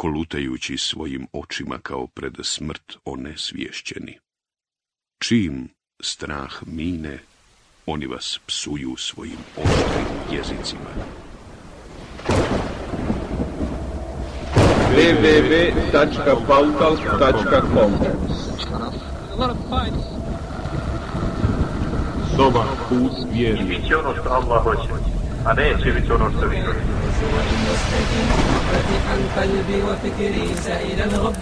kolutajući svojim očima kao pred smrt onesvješćeni. Čim strah mine, oni vas psuju svojim oštrim jezicima. www.pautal.com Soba put vjerni. I bit će ono što Allah hoće, a neće biti ono što vi želite. فتحا قلبي وفكري سائلا رب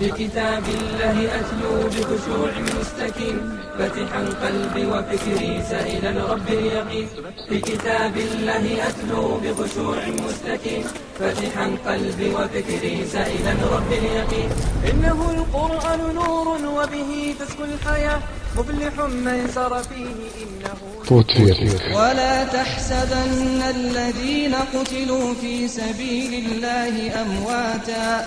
اليقين بكتاب الله أتلو بخشوع مستكين فتحا قلبي وفكري سائلا رب اليقين. بكتاب الله أتلو بخشوع مستكين فتحا قلبي وفكري سائلا رب اليقين. إنه القرآن نور وبه تسكن الحياة. مفلح من سر فيه إنه ولا تحسبن الذين قتلوا في سبيل الله أمواتا.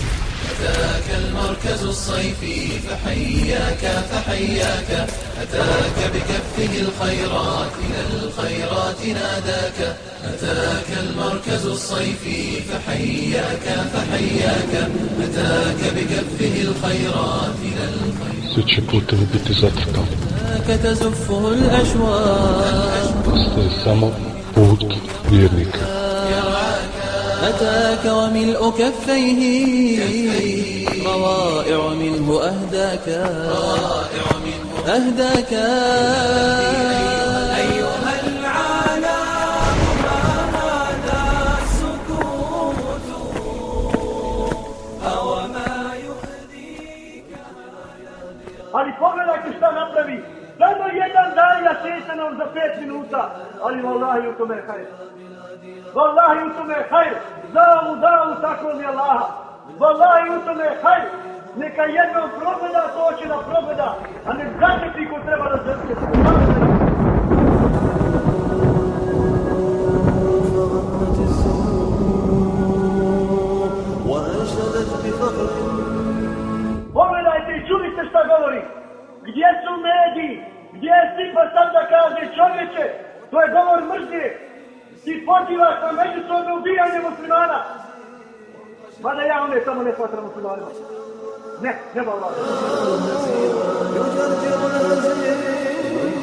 أتاك المركز الصيفي فحياك فحياك. أتاك بكفه الخيرات إلى الخيرات ناداك. أتاك المركز الصيفي فحياك فحياك. أتاك بكفه الخيرات إلى الخيرات. Zatrpani. أتاك تزفه الأشواق. Samo put vjernika. أتاك وملء كفيه. روائع منه أهداك. أهداك. أيها العالم ما هذا السكوت؟ أو ما يهديك؟ Ali pogledajte šta napravi. Samo jedan dan ja sjećam nam za pet minuta, ali vallahi u tome je hajr. Vallahi u tome je hajr, za ovu davu tako mi je Allaha. Vallahi u tome je hajr, neka jednom progleda, to će da progleda, a ne zato ti ko treba da zrske. Pogledajte i čuli šta govori. Gdje su mediji? Gdje je Stipa sad da kaže čovječe? To je govor mržnje. Ti pozivaš na međusobno ubijanje muslimana. Mada ja one samo ne smatram muslimanima. Ne, ne ba Allah. يجرجر الهزيل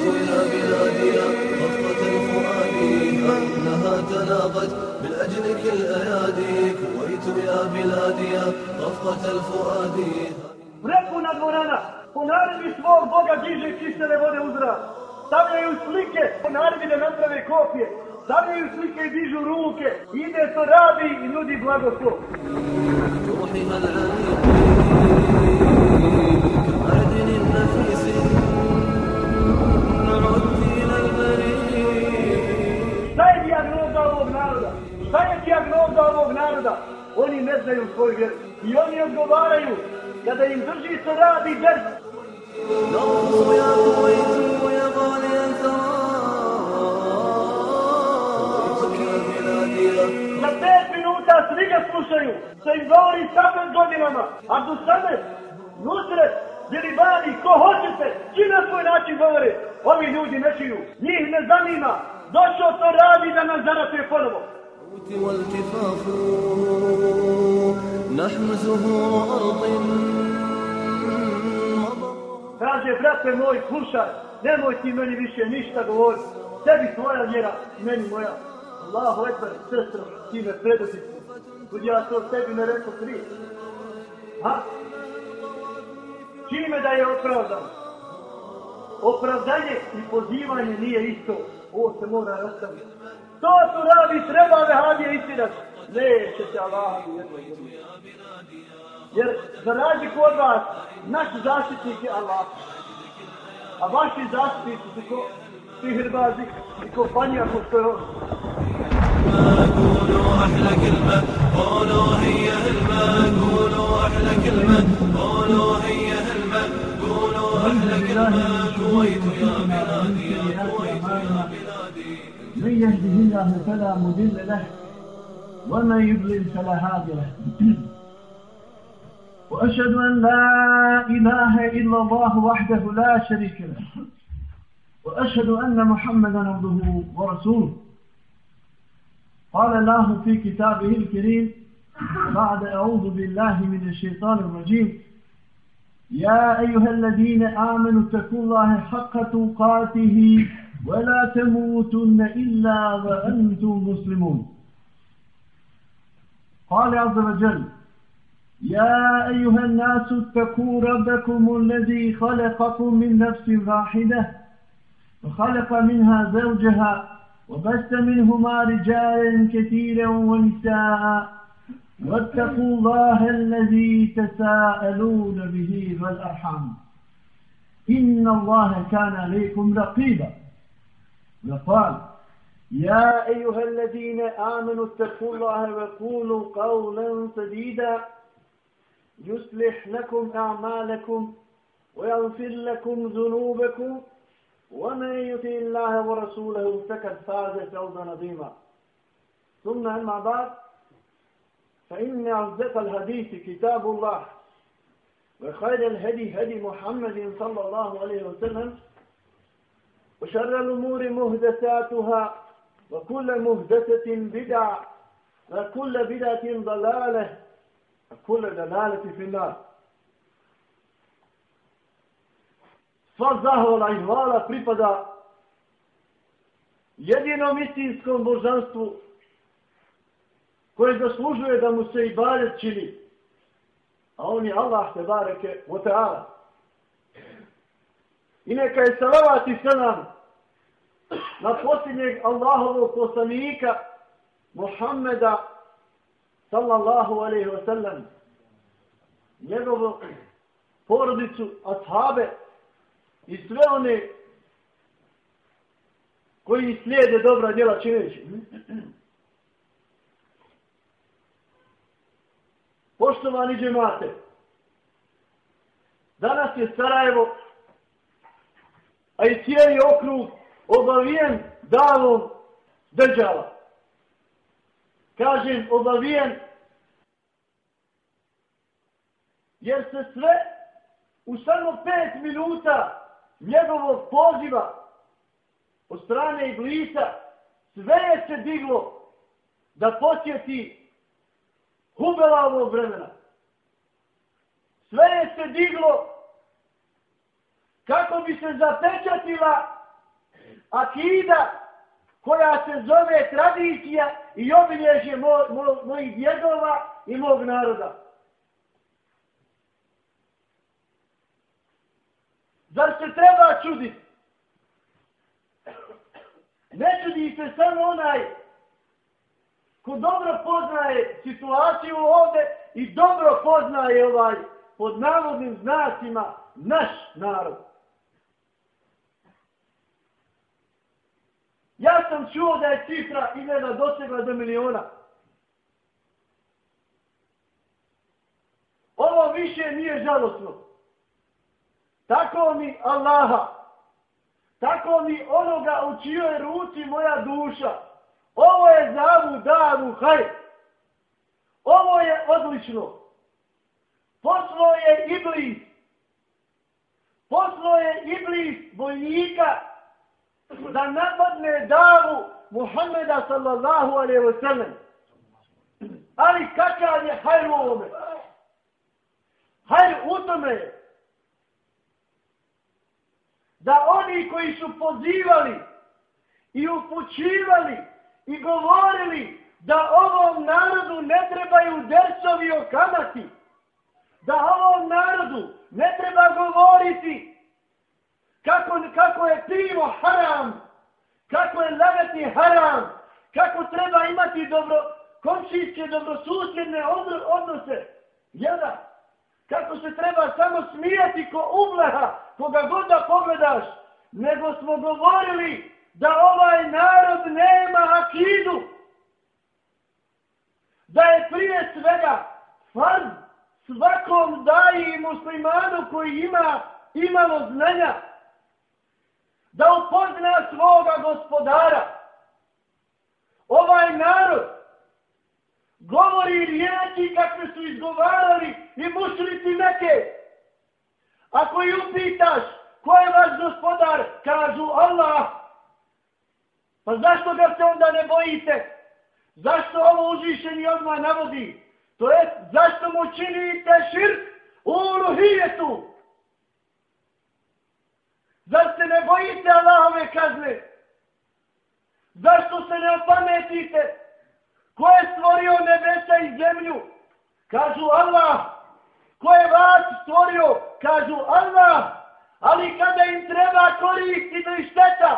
إلى بلادي خطة الفؤاد فإنها تلاقت من أجلك الأيادي كويت يا بلادي رفقة الفؤاد Prepuna dvorana. po naredbi svog Boga diže kisele vode u zrak. Stavljaju slike po naredbi da naprave kopije. Stavljaju slike i dižu ruke. Ide to radi i nudi blagoslov. Šta je diagnoza ovog naroda? oni ne znaju svoju vjeru. I oni odgovaraju kada im drži se radi džerb. Na pet minuta svi ga slušaju, što im govori sa pet godinama, a do sada, nutre, Jeli bani, ko hoćete, či na svoj način govore, ovi ljudi ne čuju, njih ne zanima, došao to radi da nas zarate ponovo. الموت والتفاف نحن زهور أرض مضى Kaže, brate moj, slušaj, nemoj ti meni više ništa govoriti. Tebi tvoja vjera, meni moja. Allahu ekber, sestro, ti me predozi. Budi ja to tebi ne rekao prije. Ha? Čime da je opravdan? Opravdanje i pozivanje nije isto. Ovo se mora rastaviti. To su radi, treba vehavije istinat. Neće se Allah u. Jer za razliku od vas, naš zaštitnik je Allah. A vaši zaštitnici su ko sihirbazi i ko panija ko što je on. قولوا أحلى كلمة قولوا هي هلمة قولوا أحلى كلمة قولوا هي هلمة قولوا أحلى كلمة كويت يا بلادي يا يا بلادي من يهده الله فلا مضل له ومن يضلل فلا هادي له. وأشهد أن لا إله إلا الله وحده لا شريك له وأشهد أن محمدا عبده ورسوله. قال الله في كتابه الكريم بعد أعوذ بالله من الشيطان الرجيم يا أيها الذين آمنوا اتقوا الله حق تقاته ولا تموتن إلا وأنتم مسلمون. قال عز وجل يا أيها الناس اتقوا ربكم الذي خلقكم من نفس واحدة وخلق منها زوجها وبث منهما رجالا كثيرا ونساء واتقوا الله الذي تساءلون به والأرحام. إن الله كان عليكم رقيبا. وقال يا أيها الذين آمنوا اتقوا الله وقولوا قولا سديدا. يصلح لكم أعمالكم ويغفر لكم ذنوبكم. ومن يطع الله ورسوله فقد فاز فوزا عظيما. ثم أما بعد فإن أصدق الحديث كتاب الله وخير الهدي هدي محمد صلى الله عليه وسلم وشر الأمور مهدساتها وكل مهدسة بدعة وكل بدعة ضلالة وكل ضلالة في النار Sva zahvala i hvala pripada jedinom istinskom božanstvu koje zaslužuje da mu se i balet čini. A on je Allah te bareke o teala. I neka je salavat i salam na posljednjeg Allahovog poslanika Muhammeda sallallahu alaihi wa sallam njegovu porodicu, ashabe i sve one koji slijede dobra djela čineći. Poštovani džemate, danas je Sarajevo, a i cijeli okrug obavijen davom država. Kažem obavijen, jer se sve u samo pet minuta njegovog poziva od strane Iblisa, sve je se diglo da posjeti Hubela ovog vremena. Sve je se diglo kako bi se zapečatila akida koja se zove tradicija i obilježje mo, mo, mojih djedova i mog naroda. Zar se treba čuditi? Ne čudi se samo onaj ko dobro poznaje situaciju ovde i dobro poznaje ovaj pod navodnim znacima naš narod. Ja sam čuo da je cifra imena dosegla do miliona. Ovo više nije žalostno. Tako mi Allaha, tako mi onoga u čijoj ruci moja duša, Ovo je za Davu haj. Ovo je odlično. Poslo je Iblis. Poslo je Iblis vojnika da napadne Davu Muhammeda sallallahu alaihi wa sallam. Ali kakav je hajr u ovome? Hajr u tome da oni koji su pozivali i upućivali i govorili da ovom narodu ne trebaju dersovi o kamati, da ovom narodu ne treba govoriti kako, kako je pivo haram, kako je lagati haram, kako treba imati dobro, komšijske, dobrosusjedne odnose. Jada. Kako se treba samo smijati ko umleha, koga god da pogledaš. Nego smo govorili da ovaj narod nema akidu. Da je prije svega farz svakom daji muslimanu koji ima imalo znanja. Da upozna svoga gospodara. Ovaj narod govori riječi kakve su izgovarali i mušlici neke. Ako ih upitaš ko je vaš gospodar, kažu Allah. Pa zašto ga se onda ne bojite? Zašto ovo uzvišeni odmah navodi? To je zašto mu činite širk u ruhijetu? Zar se ne bojite Allahove kazne? Zašto se ne opametite? Ko je stvorio nebesa i zemlju? Kažu Allah. Ko je vas stvorio? Kažu Allah. Ali kada im treba koristiti do šteta,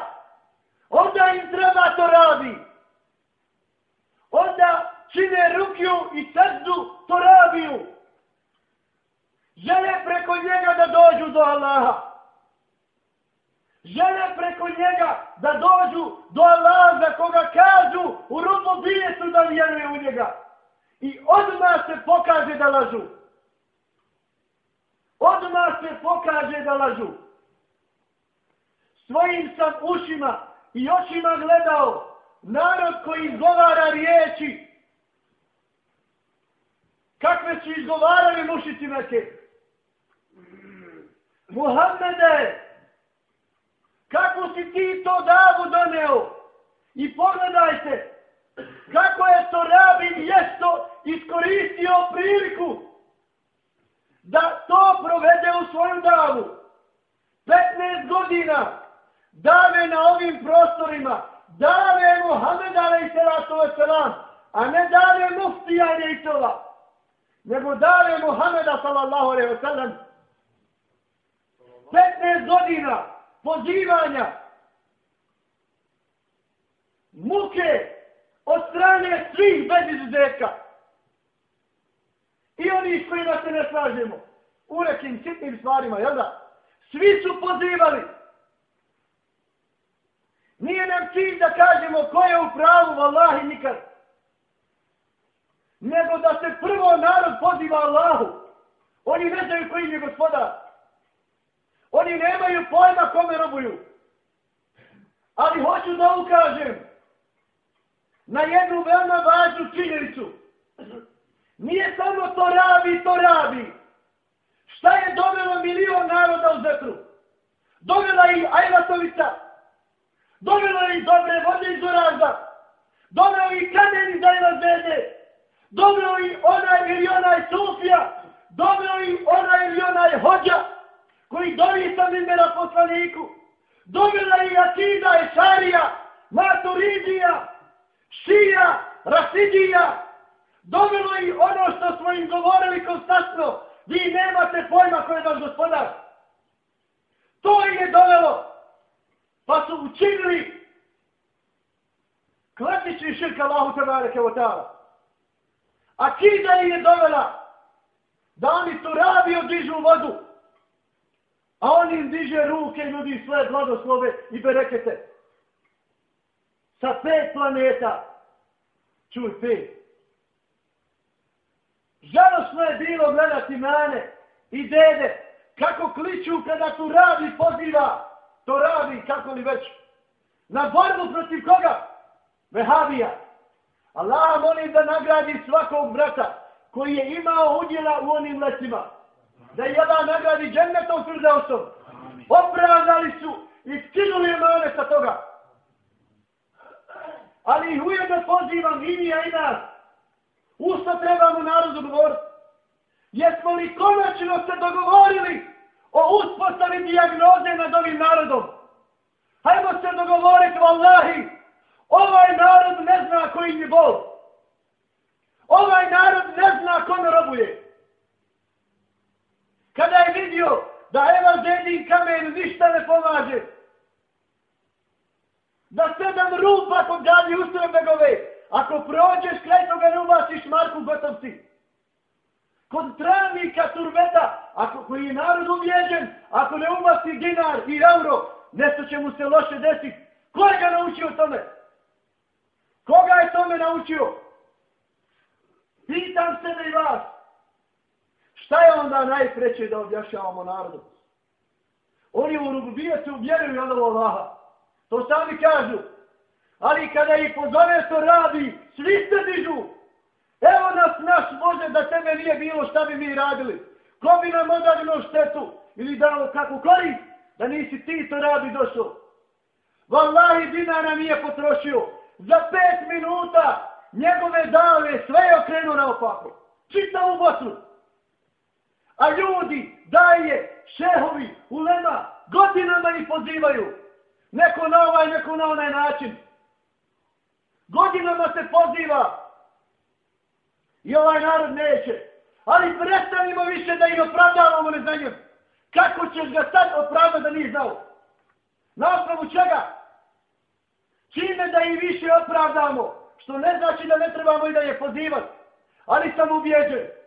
onda im treba to radi. Onda čine rukju i srdu to rabiju. Žele preko njega da dođu do Allaha žele preko njega da dođu do Allah za koga kažu u rupu bijetu da vjeruje u njega. I odmah se pokaže da lažu. Odmah se pokaže da lažu. Svojim sam ušima i očima gledao narod koji izgovara riječi. Kakve su izgovarali mušici neke? Muhammede, kako si ti to davu doneo. I pogledajte, kako je to rabi mjesto iskoristio priliku da to provede u svoju davu. 15 godina dave na ovim prostorima, dave Mohamed alaih salatu wasalam, a ne dave muftija i nego dave Muhammeda sallallahu alaihi wasalam. 15 godina pozivanja, muke od strane svih bez izuzetka. I oni s kojima se ne slažemo. U nekim sitnim stvarima, jel da? Svi su pozivali. Nije nam cilj da kažemo ko je u pravu, vallahi nikad. Nego da se prvo narod poziva Allahu. Oni ne znaju koji je gospodar. Oni nemaju pojma kome robuju. Ali hoću da ukažem na jednu veoma važnu činjenicu. Nije samo to rabi, to rabi. Šta je dovelo milion naroda u zetru? Dovela i Ajvatovica. Dovela i dobre vode iz Oraza. Dovela i kamen iz Ajvazede. Dovela i onaj ili onaj Sofija. Dovela i onaj ili onaj Hođa koji dovi sa mimbera poslaniku, dovela i Akida i Šarija, Maturidija, Šija, Rasidija, dovelo i ono što smo im govorili konstantno, vi nemate pojma ko je vaš gospodar. To im je dovelo, pa su učinili klasični širk Allahu tebare kevotara. Akida im je dovela da oni tu rabio dižu vodu, A on im diže ruke i nudi svoje blagoslove i berekete. Sa pet planeta. Čuj, pet. Žalosno je bilo gledati mane i dede kako kliču kada tu radi poziva. To radi kako li već. Na borbu protiv koga? Vehabija. Allah molim da nagradi svakog brata koji je imao udjela u onim letima da je jedan nagradi džennetom Firdausom. Opravdali su i skinuli mane sa toga. Ali ih ujedno pozivam i nija i nas. Usto trebamo narodu govoriti. Jesmo li konačno se dogovorili o uspostavi dijagnoze nad ovim narodom? Hajmo se dogovoriti, vallahi, ovaj narod ne zna koji je bol. Ovaj narod ne zna kome robuje. Kada je vidio da evanđelji kamen ništa ne pomaže. Da sedam rupa kod gadi ustroj begove. Ako prođeš kraj toga ne ubaciš Marku gotovci. Kod travnika turveta, ako koji je narod uvjeđen, ako ne ubaci dinar i euro, nešto će mu se loše desiti. Ko je ga naučio tome? Koga je tome naučio? Pitam sebe i vas. Šta je onda najpreće da objašnjavamo narodu? Oni u rububijecu vjeruju od Allaha. To sami kažu. Ali kada ih pozove to radi, svi se dižu. Evo nas naš može da tebe nije bilo šta bi mi radili. Ko bi nam odavljeno štetu ili dalo kakvu korist da nisi ti to radi došao. Wallahi dinara nije potrošio. Za pet minuta njegove dale sve je okrenuo na opako. Čita u botru. A ljudi, daje, šehovi, ulema, godinama ih pozivaju. Neko na ovaj, neko na onaj način. Godinama se poziva. I ovaj narod neće. Ali prestanimo više da ih opravdavamo neznanjem. Kako ćeš ga sad opravdati da nije znao? Na osnovu čega? Čime da ih više opravdamo? Što ne znači da ne trebamo i da je pozivati. Ali sam ubijeđen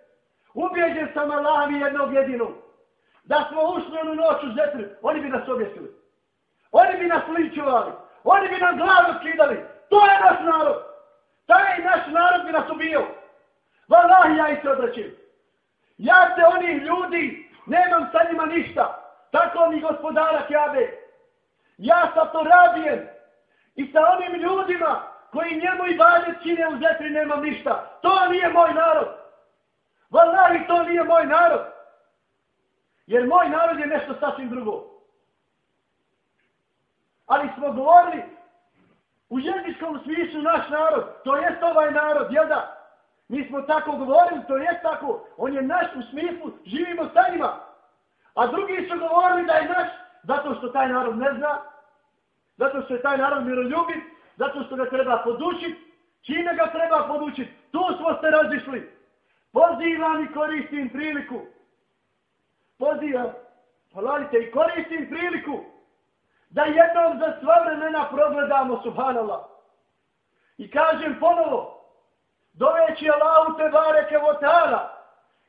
Ubijeđen sam Allahom i jednog jedinog. Da smo ušli onu noć u zetru, oni bi nas objesili. Oni bi nas ličuvali. Oni bi nam glavu skidali. To je naš narod. Taj naš narod bi nas ubio. Valah, ja ih se odrećim. Ja se onih ljudi nemam sa njima ništa. Tako mi gospodara Kjabe. Ja sa to rabijem. I sa onim ljudima koji njemu i balje čine u zetri nemam ništa. To nije moj narod. Valahi to nije moj narod. Jer moj narod je nešto sasvim drugo. Ali smo govorili u jezičkom smislu naš narod. To jest ovaj narod, jel da? Mi smo tako govorili, to jest tako. On je naš u smislu, živimo sa njima. A drugi su govorili da je naš, zato što taj narod ne zna, zato što je taj narod miroljubiv, zato što ga treba podučiti, čime ga treba podučiti. Tu smo se razišli. Pozivam i koristim priliku. Pozivam, hvalite, i koristim priliku da jednom za sva vremena progledamo subhanallah. I kažem ponovo, doveći Allahu te bareke votara,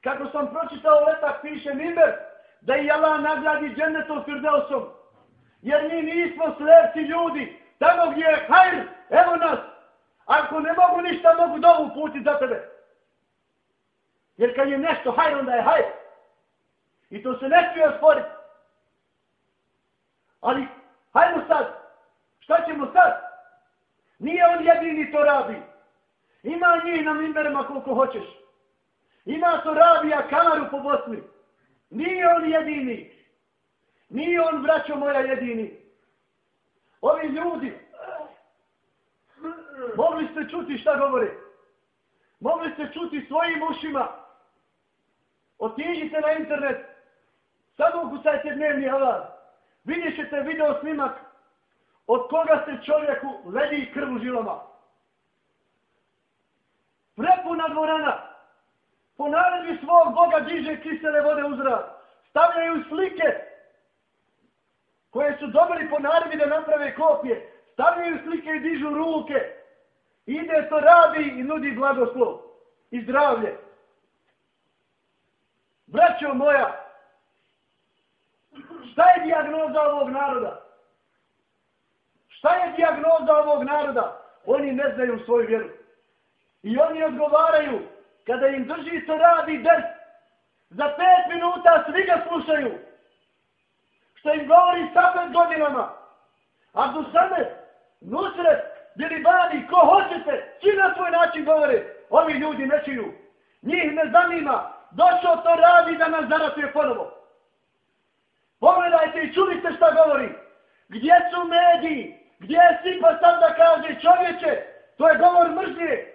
kako sam pročitao letak piše Mimber, da i Allah nagradi džennetom Firdausom. Jer mi nismo slepci ljudi, tamo gdje je hajr, evo nas. Ako ne mogu ništa, mogu dovu puti za tebe. Jer kad je nešto hajr, onda je hajr. I to se ne smije osporiti. Ali Hajmo sad. Šta ćemo sad? Nije on jedini to radi. Ima njih na mimberima koliko hoćeš. Ima to rabija kamaru po Bosni. Nije on jedini. Nije on, braćo moja, jedini. Ovi ljudi, mogli ste čuti šta govore. Mogli ste čuti svojim ušima. Otiđite na internet. samo ukucajte dnevni halal. Vidjet ćete video snimak od koga se čovjeku ledi krv u žilama. Prepuna dvorana. Po naredbi svog Boga diže kisele vode uzra. Stavljaju slike koje su dobili po naredbi da naprave kopije. Stavljaju slike i dižu ruke. Ide to radi i nudi blagoslov i zdravlje. Braćo moja, Šta je dijagnoza ovog naroda? Šta je dijagnoza ovog naroda? Oni ne znaju svoju vjeru. I oni odgovaraju, kada im drži se radi ders, za pet minuta svi ga slušaju. Što im govori sa pet godinama. A do same, nusret, bili bani, ko hoćete, svi na svoj način govore. Ovi ljudi ne čuju. Njih ne zanima. Došao to radi da nas zaratuje ponovo. Pogledajte i čuli ste šta govori. Gdje su mediji? Gdje je Sipa sad da kaže čovječe? To je govor mržnje.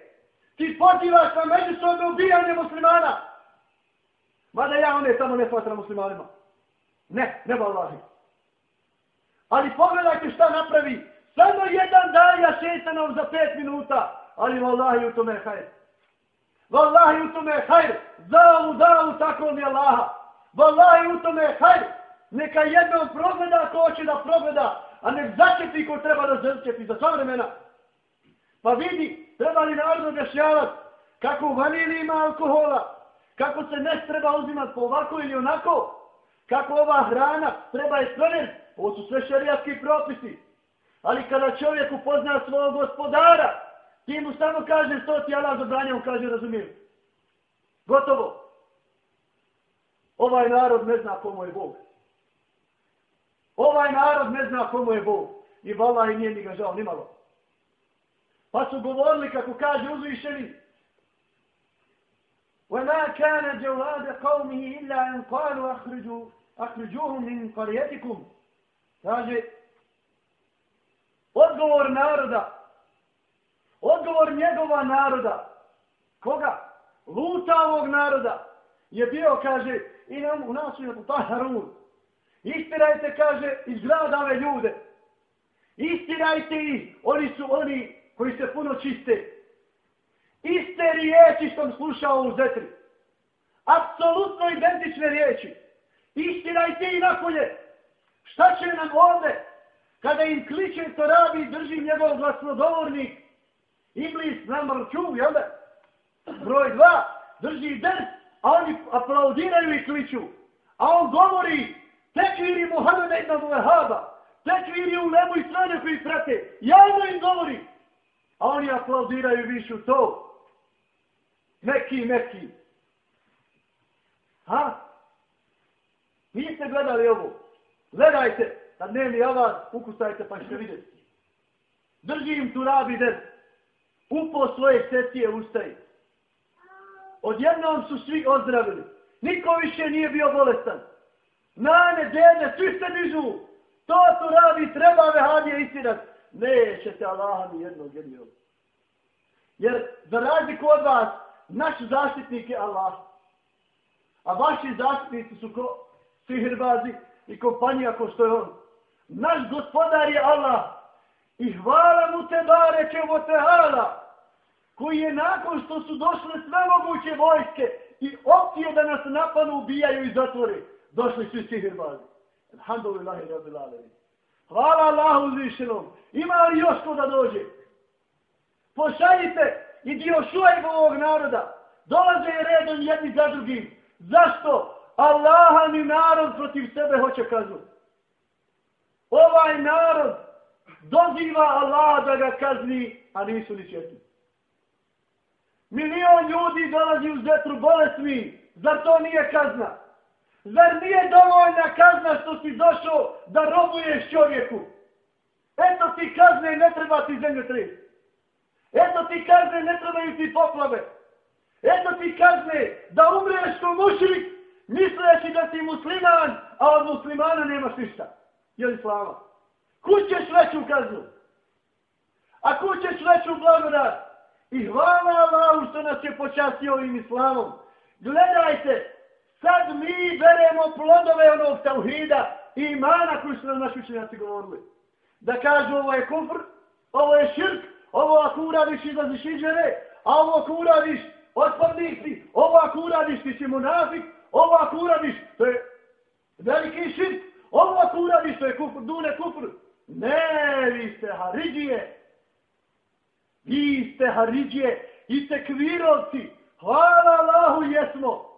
Ti pozivaš na međusobno ubijanje muslimana. Mada ja one tamo ne smatram muslimanima. Ne, ne vallahi. Ali pogledajte šta napravi. Samo jedan dalja šetanov za pet minuta. Ali vallahi u tome je hajde. Wallahi u tome je hajr. Zavu, zavu, tako mi Allaha. Wallahi u tome je hajr. Neka jednom progleda ko hoće da progleda. a ne začepi ko treba da začepi za sva vremena. Pa vidi, treba li narod objašnjavati kako u vanili ima alkohola, kako se ne treba uzimati po ovako ili onako, kako ova hrana treba je stvoren, ovo su sve šarijatski propisi. Ali kada čovjek upozna svog gospodara, ti mu samo kaže što ti Allah zabranja, on kaže razumijem. Gotovo. Ovaj narod ne zna komu je Bog. Ovaj narod ne zna komu je Bog. I vala i nije ni ga žao, nimalo. Pa su govorili, kako kaže uzvišeni, وَمَا كَانَ جَوَادَ قَوْمِهِ إِلَّا أَنْ قَالُوا أَخْرِجُوا أَخْرِجُوهُمْ مِنْ قَرْيَتِكُمْ Kaže, odgovor naroda, odgovor njegova naroda, koga? Lutavog naroda, je bio, kaže, i nam u nas je pa Harun. Istirajte, kaže, iz grada ove ljude. Istirajte ih, oni su oni koji se puno čiste. Iste riječi što sam slušao u zetri. Apsolutno identične riječi. Istirajte ih napolje. Šta će nam ovde? Kada im kliče to rabi, drži njegov glasnodovornik. Iblis number two, jel da? Broj dva, drži ders, a oni aplaudiraju i kliču. A on govori, tekviri Muhammeda ibn Abu Wahaba, tekviri u lebu i strane koji prate. Javno im govori. A oni aplaudiraju višu to. Meki, meki. Ha? Niste gledali ovo? Gledajte, na dnevni avad, ukusajte pa ćete vidjeti. Drži im tu rabi des. Upo svoje sesije ustaje. Odjednom su svi ozdravili. Niko više nije bio bolestan. Nane, dede, svi se dižu. To su radi, treba vehadije istinat. Nećete Allaha ni jednog jednog. Jer za razliku od vas, naš zaštitnik je Allah. A vaši zaštitnici su ko sihirbazi i kompanija ko što je on. Naš gospodar je Allah. I hvala mu te bare će te hala. Koji je nakon što su došle sve moguće vojske i opcije da nas napanu, ubijaju i zatvore. Došli su sihirbazi. Alhamdulillahi rabbil alamin. Hvala Allahu uzvišenom. Ima li još ko da dođe? Pošaljite i dio šuajbovog naroda. Dolaze redom jedni za drugim. Zašto? Allaha ni narod protiv sebe hoće kaznu. Ovaj narod doziva Allaha da ga kazni, a nisu ni četni. Milion ljudi dolazi u zetru bolesni. Zar to nije kazna? Zar nije dovoljna kazna što si došao da robuješ čovjeku? Eto ti kazne ne treba ti zemlje tri. Eto ti kazne ne trebaju ti poplave. Eto ti kazne da umreš ko mušrik misleći da si musliman, a od muslimana nemaš ništa. Je li slava? Kućeš veću kaznu. A kućeš veću blagodat. I hvala Allahu što nas je počastio ovim islamom. Gledajte, sad mi beremo plodove onog tauhida i imana koji su nam naši učenjaci govorili. Da kažu ovo je kufr, ovo je širk, ovo ako uradiš izlaziš iđere, a ovo ako uradiš otpadnik si, ovo ako uradiš ti si monafik, ovo ako uradiš to je veliki širk, ovo ako uradiš to je kufr, dune kufr. Ne, vi ste haridije. Vi ste haridije i tekvirovci. Hvala Allahu jesmo.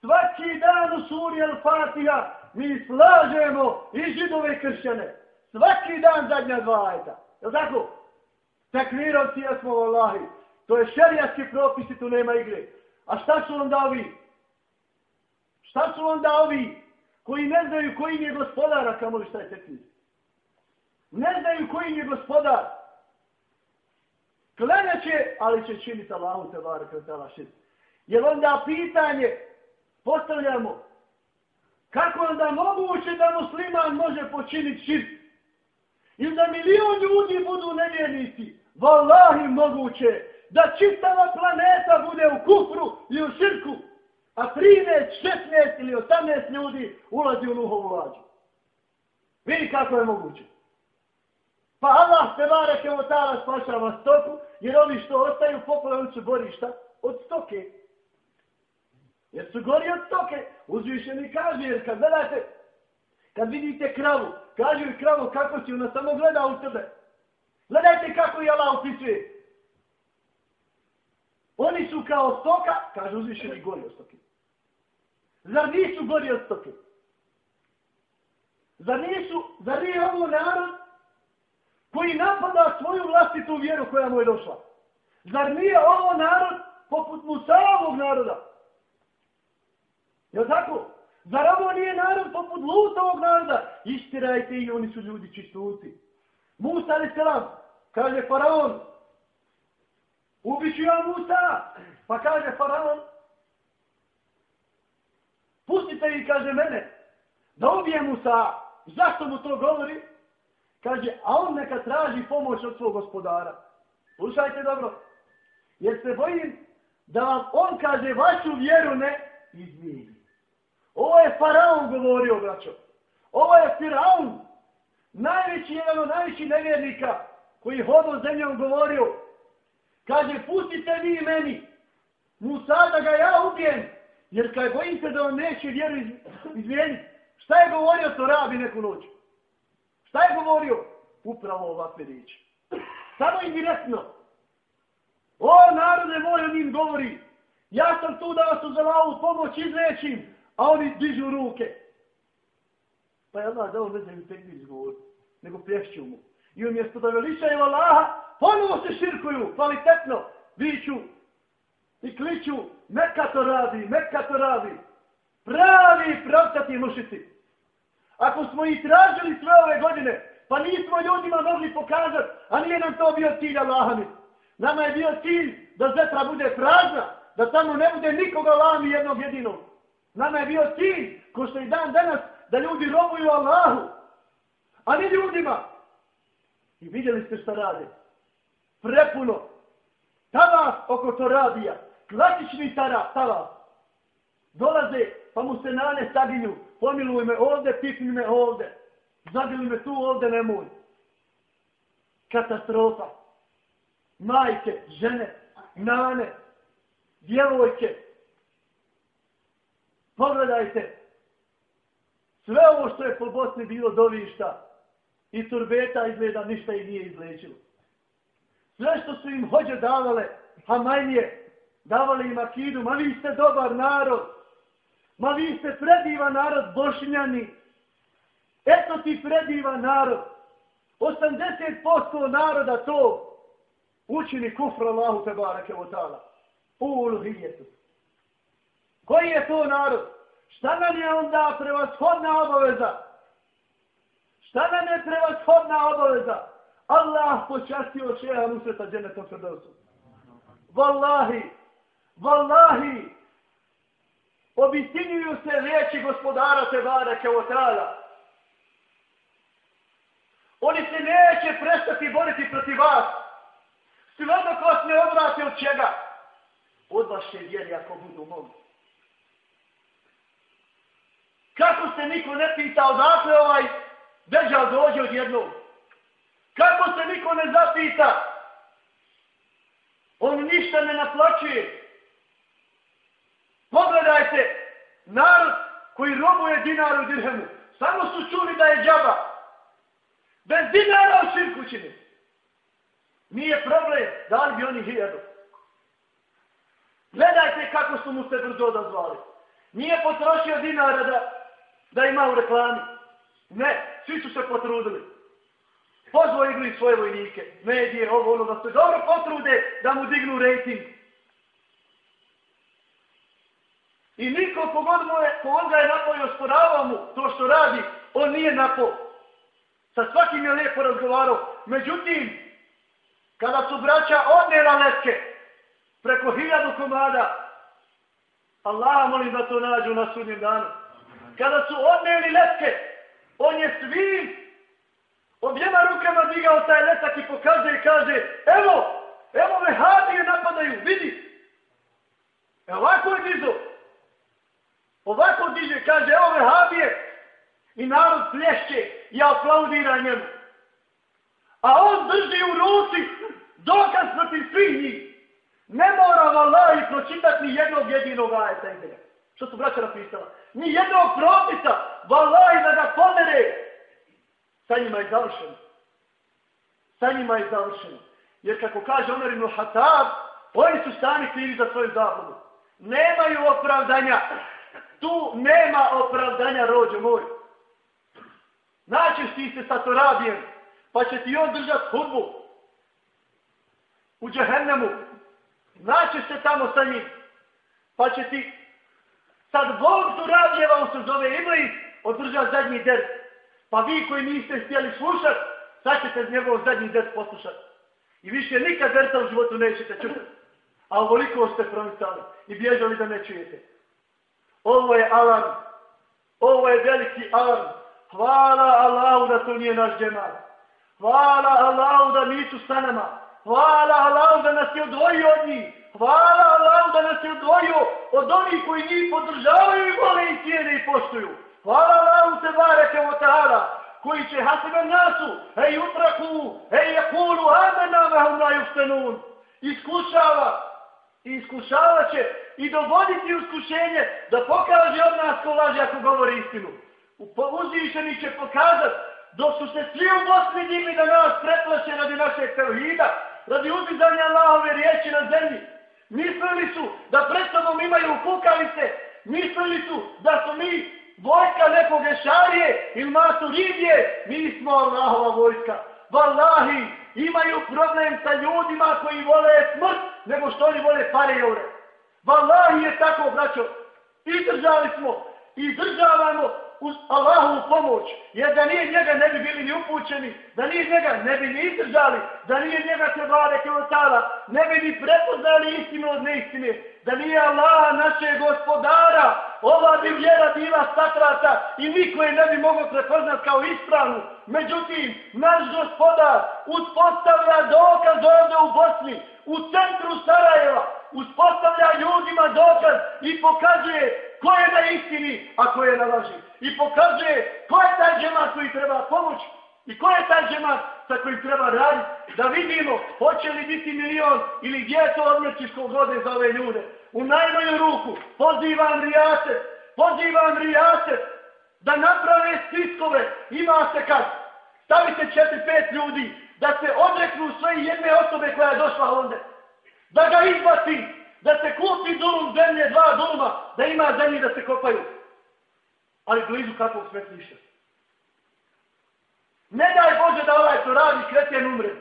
Svaki dan u suri Al-Fatiha mi slažemo i židove kršćane. Svaki dan zadnja dva ajta. Je tako? Tekvirovci jesmo, Allahi. To je šerijatski propis i tu nema igre. A šta su onda ovi? Šta su onda ovi koji ne znaju koji je gospodara, kamo li šta je tekvir? Ne znaju koji je gospodar. Kleneće, ali će činiti Allahu te bare kao tela šest. Jer onda pitanje postavljamo kako onda moguće da musliman može počiniti šir? I da milion ljudi budu nevjernici? Wallahi moguće da čitava planeta bude u kufru i u širku, a 13, 16 ili 18 ljudi ulazi u nuhovu lađu. Vidi kako je moguće. Pa Allah se vare ke tala spašava stoku, jer oni što ostaju poplave su gorišta od stoke. Jer su gori od stoke. Uzvišeni kaže, jer kad gledate, kad vidite kravu, Kažu i kravo, kako si, ona samo gleda u tebe. Gledajte kako je Allah opisuje. Oni su kao stoka, kaže uzvišeni gori od stoke. Zar nisu gori od stoke? Zar nisu, zar nije ovo narod koji napada svoju vlastitu vjeru koja mu je došla? Zar nije ovo narod poput Musavog naroda? Je tako? Zar ovo nije narod poput Lutovog naroda? Istirajte i oni su ljudi čistunci. Musa ali selam, kaže faraon, ubiću ja Musa, pa kaže faraon, pustite i kaže mene, da ubije Musa, zašto mu to govori? Kaže, a on neka traži pomoć od svog gospodara. Slušajte dobro, jer se bojim da vam on kaže vašu vjeru ne izmijeni. Ovo je faraon govorio, braćo. Ovo je faraon, najveći jedan od najvećih nevjernika koji hodo zemljom govorio. Kaže, pustite vi meni, Musa da ga ja ubijem, jer kaj bojim se da on neće vjeru izmijeniti. Šta je govorio to rabi neku noć? Šta je govorio? Upravo ovakve riječi. Samo indirektno. O, narode moj, on im govori. Ja sam tu da vas uzela u pomoć izrečim, a oni dižu ruke. Pa je Allah dao ne znam tekbi izgovor, nego plješću mu. I umjesto da veličaju Allaha, ponovo se širkuju, kvalitetno, viću i kliču, neka to radi, neka to radi. Pravi pravcati mušici. Ako smo i tražili sve ove godine, pa nismo ljudima mogli pokazati, a nije nam to bio cilj Allahami. Nama je bio cilj da zetra bude prazna, da tamo ne bude nikoga lami jednog jedinog. Nama je bio cilj, ko što i dan danas, da ljudi robuju Allahu, a ne ljudima. I vidjeli ste šta rade. Prepuno. Tava oko to radija. Klasični tara, tava. Dolaze, pa mu se nane saginju. Pomiluj me ovde, pipni me ovde. Zabili me tu, ovde nemoj. Katastrofa. Majke, žene, nane, djevojke, Pogledajte. Sve ovo što je po Bosni bilo dovišta i turbeta izgleda ništa i nije izlečilo. Sve što su im hođe davale, a majnije, davale im akidu, ma vi ste dobar narod, ma vi ste predivan narod, bošnjani, eto ti predivan narod, 80% naroda to učini kufra Allahu te barake o ta'ala. U uluhijetu. Koji je to narod? Šta nam je onda prevashodna obaveza? Šta nam je prevashodna obaveza? Allah počastio šeha Nusreta dženetom Fedosu. Wallahi, wallahi, obistinjuju se riječi gospodara Tebara Kevotala. Oni se neće prestati boriti protiv vas. Sve dok vas ne odvrate od čega? Od vaše vjeri ako budu mogli. Kako se niko ne pita odakle ovaj deđal dođe od jednog? Kako se niko ne zapita? On ništa ne naplaćuje. Pogledajte, narod koji robuje dinaru dirhemu, samo su čuli da je džaba. Bez dinara u širku čini. Nije problem, da li bi oni hiljadu. Gledajte kako su mu se brzo odazvali. Nije potrošio dinara da da ima u reklami. Ne, svi su se potrudili. Pozvo igli svoje vojnike, medije, ovo, ono, da se dobro potrude da mu dignu rejting. I niko kogod, mu je, kogod ga je napao i osporavao mu to što radi, on nije napao. Sa svakim je lijepo razgovarao. Međutim, kada su braća odnijela letke preko hiljadu komada, Allah molim da to nađu na sudnjem danu kada su odneli letke, on je svim objema rukama digao taj letak i pokazuje i kaže, evo, evo me hadije napadaju, vidi. Evo ovako je dizao. Ovako diže, kaže, evo vehabije. I narod plješće i aplaudira njemu. A on drži u ruci dokaz protiv svih njih. Ne mora vallahi pročitati ni jednog jedinog ajeta izgleda. Što su braća napisala? Ni jednog propisa, valaj da ga pomere. Sa njima je završeno. Sa njima je završeno. Jer kako kaže Omer ibn Hatab, oni su sami krivi za svoju zabludu. Nemaju opravdanja. Tu nema opravdanja, rođo moj. Naćeš ti se sa Torabijem, pa će ti on držat hudbu u džehennemu. Naćeš se tamo sa njim, pa će ti sad Bog Torabijeva, on se zove Iblis, održat zadnji der. Pa vi koji niste htjeli slušati, sad ćete njegov zadnji der poslušati. I više nikad derta u životu nećete čuti. A ovoliko ste promicali i bježali da ne čujete. Ovo je alarm. Ovo je veliki alarm. Hvala Allahu da to nije naš džemat. Hvala Allahu da nisu sa nama. Hvala Allahu da nas je odvojio od njih. Hvala Allahu da nas je odvojio od onih koji njih podržavaju i vole i cijene i poštuju. Hvala Allahu te bareke o ta'ala koji će hasiben nasu, ej utraku, ej jakulu, amena vahum la juftenun. Iskušava, iskušava će i dovoditi uskušenje da pokaže od nas ko laže ako govori istinu. Uzvišeni će pokazat dok su se svi u Bosni digli da nas pretlaše radi našeg tevhida, radi uzizanja Allahove riječi na zemlji. Mislili su da pred sobom imaju kukavice, mislili su da su mi vojska nekog ešarije ili maturidije, mi smo Allahova vojska. Valahi, imaju problem sa ljudima koji vole smrt, nego što oni vole pare i ure. Valahi je tako, braćo. držali smo, izdržavamo uz Allahovu pomoć. Jer da nije njega ne bi bili ni upućeni, da nije njega ne bi ni izdržali, da nije njega se vlade kilotala, ne bi ni prepoznali istinu od neistine, da nije Allah naše gospodara, ova bi vjera bila sakrata i niko je ne bi mogao prepoznat kao ispravnu. Međutim, naš gospodar uspostavlja dokaz ovdje u Bosni, u centru Sarajeva, uspostavlja ljudima dokaz i pokazuje ko je na istini, a ko je na laži. I pokazuje ko je taj džemat koji treba pomoć i ko je taj džemat sa kojim treba raditi. Da vidimo hoće li biti milion ili gdje je to odmrčiško vode za ove ljude. U najmanju ruku pozivam rijate, pozivam rijate da naprave spiskove. Ima se kad. Stavite četiri, pet ljudi da se odreknu sve jedne osobe koja je došla onda. Da ga izbaci, da se kupi dulum zemlje, dva duluma, da ima zemlji da se kopaju. Ali blizu kakvog smetlišta. Ne daj Bože da ovaj to radi kretjen umre.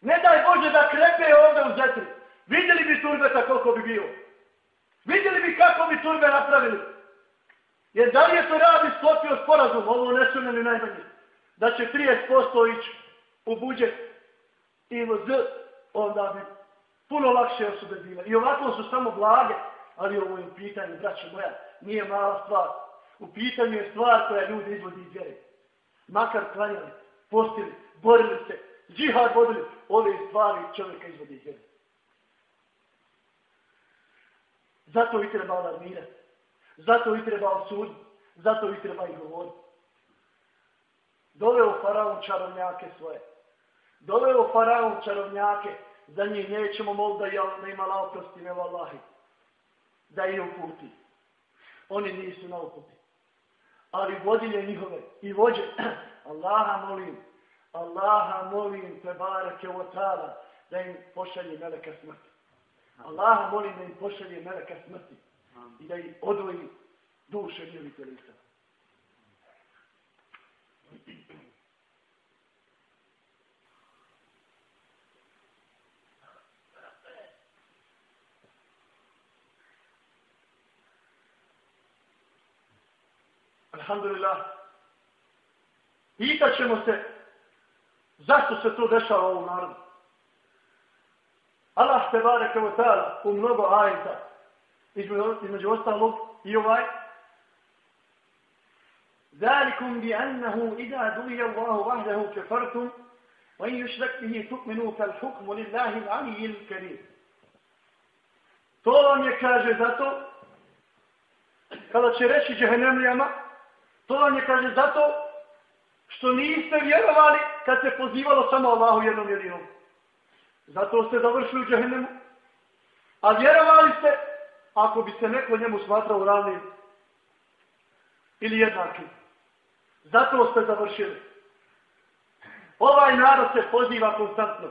Ne daj Bože da krepe ovdje u zetri. Vidjeli bi turbeta koliko bi bio. Vidjeli bi kako bi turbe napravili. Jer da li je to radi sklopio sporazum, ovo ne su ni najmanje, da će 30% ići u budžet i z, onda bi puno lakše osobe bile. I ovako su samo blage, ali ovo je u pitanju, braće moja, nije mala stvar. U pitanju je stvar koja ljudi izvodi iz vjere. Makar klanjali, postili, borili se, džihad vodili, ove stvari čovjeka izvodi iz vjere. Zato i treba alarmirati. Zato i treba osuditi. Zato i treba i govoriti. Doveo faraon čarovnjake svoje. Doveo faraon čarovnjake za njih nećemo moliti da ne imala oprosti, ne vallahi. Da je uputi. Oni nisu na uputi. Ali vodilje njihove i vođe, Allaha molim, Allaha molim, te barake o tada, da im pošalje meleka smrti. Allaha molim da im pošalje meleka smrti i da im odvoji duše njihovih telisa. Alhamdulillah. Pitat ćemo se zašto se to dešava ovom narodu. Allah te bare kao tala u mnogo ajta, između, između ostalog i ovaj, ذلكم بأنه إذا دعي الله وحده كفرتم وإن يشرك به تؤمنوا فالحكم لله العلي الكريم To vam je kaže zato kada će reći džehennemlijama To vam je, kaže, zato što niste vjerovali kad se pozivalo samo Allahu jednom jedinom. Zato ste završili u džahennemu. A vjerovali ste ako bi se neko njemu smatrao ravnim ili jednakim. Zato ste završili. Ovaj narod se poziva konstantno.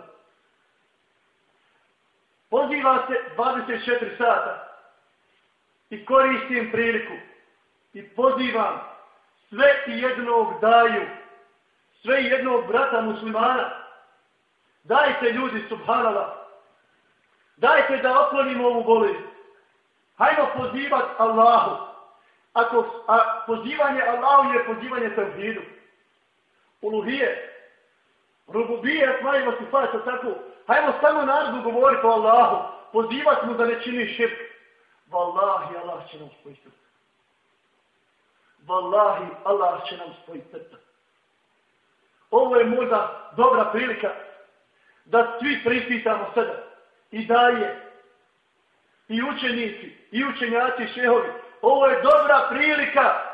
Poziva se 24 sata. I koristim priliku. I pozivam sve i jednog daju. Sve i jednog brata muslimana. Dajte ljudi subhanala. Dajte da oklonimo ovu bolest. Hajmo pozivati Allahu. Ako a, pozivanje Allahu je pozivanje tevhidu. Uluhije. Rububije, smajimo si faća tako. Hajmo samo narodu govoriti o Allahu. Pozivati mu da ne čini širk. Wallahi, Allah će nam spojiti. Wallahi, Allah će nam spojiti srta. Ovo je možda dobra prilika da svi prispitamo sada i daje i učenici i učenjaci šehovi. Ovo je dobra prilika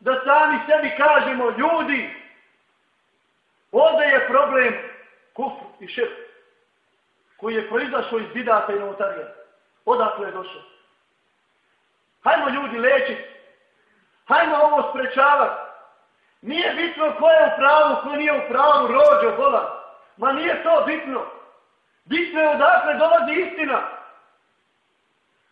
da sami sebi kažemo ljudi ovdje je problem kufr i širk koji je proizašao iz bidata i novotarija. Odakle je došao? Hajmo ljudi lečiti. Hajmo ovo sprečavati. Nije bitno ko je u pravu, ko nije u pravu, rođo, bolan. Ma nije to bitno. Bitno je odakle dolazi istina.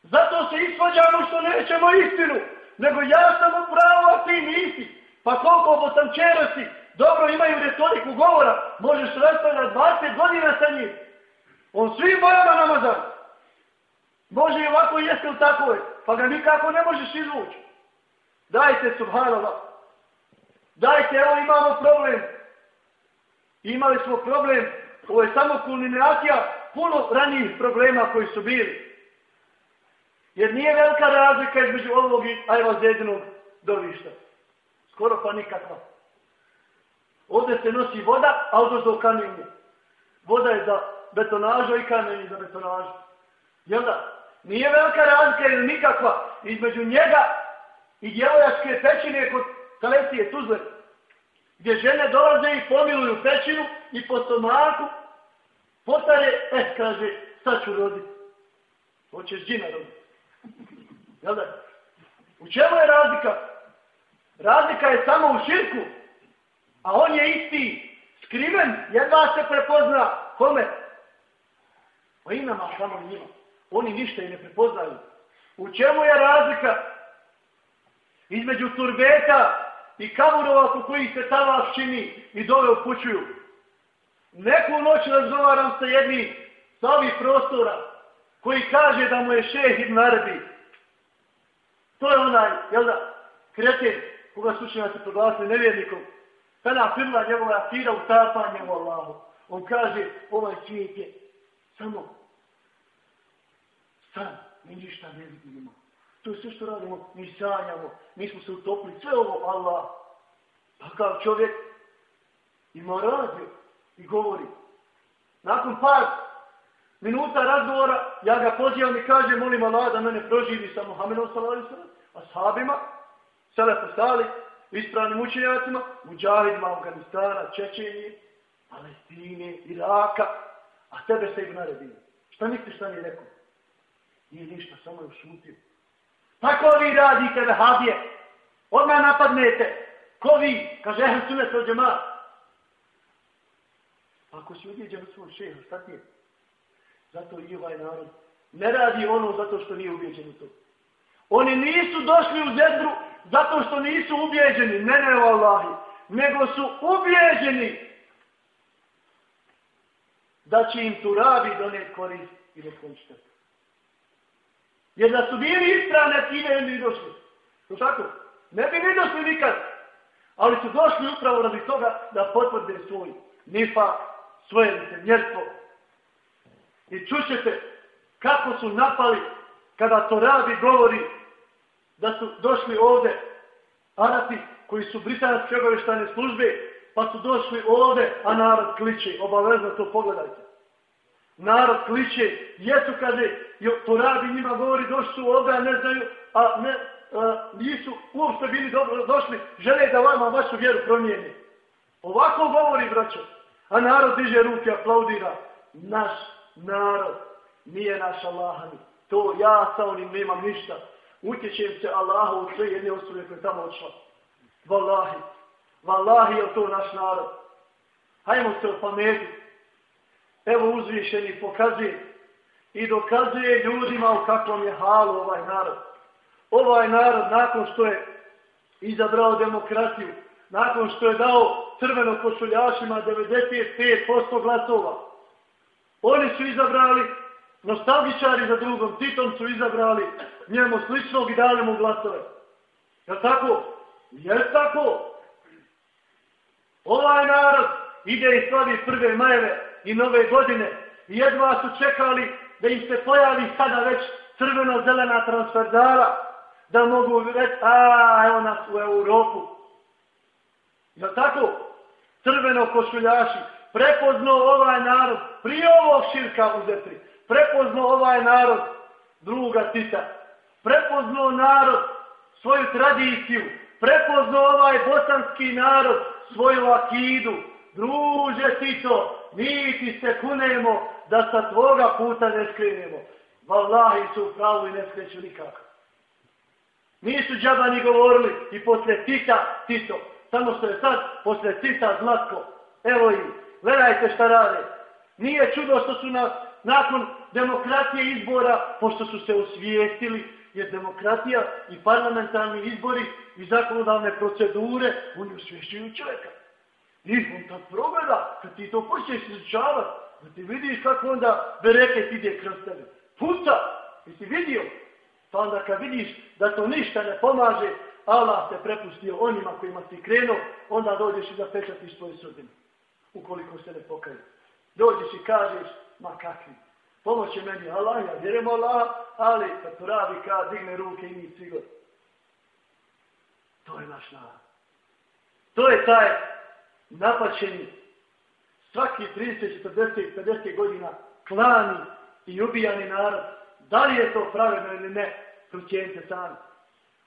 Zato se isvađamo što nećemo istinu. Nego ja sam u pravu, a ti nisi. Pa koliko bosančera dobro imaju retoriku govora, možeš raspravljati 20 godina sa njim. On svim bojama namazan. Može i ovako jeste li tako je. Pa ga nikako ne možeš izvući. Dajte, subhanallah. Dajte, evo imamo problem. Imali smo problem. Ovo je samo kulminacija puno ranijih problema koji su bili. Jer nije velika razlika između ovog i ajva zedinog dovišta. Skoro pa nikakva. Ovdje se nosi voda, a ovdje za kamenje. Voda je za betonažu i kamenje za betonažu. Jel da? Nije velika razlika ili nikakva između njega i djevojačke pećine kod Kalesije Tuzle. Gdje žene dolaze i pomiluju pećinu i po stomaku potare, eh, kaže, sad ću roditi. Hoćeš džina roditi. Jel da? U čemu je razlika? Razlika je samo u širku. A on je isti, skriven, jedva se prepozna. Kome? Pa inama samo njima. Oni ništa i ne prepoznaju. U čemu je razlika? Između turbeta i kamurova po koji se tava čini i dole upućuju. Neku noć razgovaram sa jednim sa ovih prostora koji kaže da mu je šeh ibn Arabi. To je onaj, jel da, kreten koga slučajno se proglasili nevjernikom. Kada firla njegova akira utapanje u Allahu. On kaže, ovaj svijet je samo san, mi ništa ne vidimo. To je sve što radimo, mi sanjamo, mi smo se utopili, sve ovo Allah. Pa kao čovjek ima radio i govori. Nakon par minuta razgovora, ja ga pozivam i kažem, molim Allah da mene proživi sa Muhammedom sallallahu sallam, a sahabima, selefu stali, ispravnim učenjacima, muđahidima Afganistana, Čečenije, Palestine, Iraka, a tebe se ih naredio. Šta misliš šta mi je rekao? Nije ništa, samo je ušutio. Tako vi radite, vehabije. Odmah napadnete. Ko vi? Kaže, ehm sunet od džema. Ako si ubijeđen u svoj šehu, šta ti je? Zato i ovaj narod ne radi ono zato što nije ubijeđen u to. Oni nisu došli u zedru zato što nisu ubijeđeni, ne ne o Allahi, nego su ubijeđeni da će im tu rabi donet korist i da. Jer da su bili ispravne time, ne bi došli. To tako? Ne bi ni došli nikad. Ali su došli upravo radi toga da potvrde svoj nifa, svoje licemjerstvo. I čućete kako su napali kada to radi govori da su došli ovde Arapi koji su britanske obaveštane službe, pa su došli ovde, a narod kliče. Obavezno to pogledajte. Narod kliče, jesu kada to radi njima govori, došli su ovdje, ne znaju, a ne, a, nisu uopšte bili dobro došli, žele da vama vašu vjeru promijeni. Ovako govori, braćo. A narod diže ruke, aplaudira. Naš narod nije naš Allahani. To ja sa onim nemam ništa utječem se Allahu u sve jedne osobe koje tamo odšla. Wallahi. Wallahi je to naš narod. Hajmo se opametiti. Evo uzvišeni pokazuje i dokazuje ljudima u kakvom je halu ovaj narod. Ovaj narod nakon što je izabrao demokratiju, nakon što je dao crveno košuljašima 95% glasova, oni su izabrali, nostalgičari za drugom Titom su izabrali njemu sličnog i dali mu glasove. Je tako? Je tako? Ovaj narod ide i slavi prve majeve i nove godine jedva su čekali da im se pojavi sada već crveno-zelena transferdara, da mogu reći, a, evo nas u Europu. Je tako? Crveno košuljaši. Prepozno ovaj narod, prije ovog širka uzeti, prepozno ovaj narod druga Tita. Prepozno narod svoju tradiciju, prepozno ovaj bosanski narod svoju akidu. Druže Tito, mi ti se kunemo da sa tvoga puta ne skrenemo. Valahi su u pravu i ne skreću nikako. Nisu džabani govorili i posle Tita, Tito. Samo što je sad posle Tita Zlatko. Evo i, gledajte šta rade. Nije čudo što su na, nakon demokratije izbora, pošto su se osvijestili, jer demokratija i parlamentarni izbori i zakonodavne procedure, oni osvješćuju čovjeka. I on tad progleda, kad ti to počneš izučavati, da ti vidiš kako onda bereket ide kroz tebe. Puca! I ti vidio? Pa onda kad vidiš da to ništa ne pomaže, Allah te prepustio onima kojima ti krenuo, onda dođeš i zapečatiš svoju sudbinu. Ukoliko se ne pokaju. Dođeš i kažeš, ma kakvi. Pomoće meni Allah, ja vjerujem Allah, ali kad to radi, kad digne ruke i mi cigor. To je naš narod. To je taj napačeni svaki 30, 40, 50 godina klani i ubijani narod. Da li je to pravedno ili ne, procijenite sami.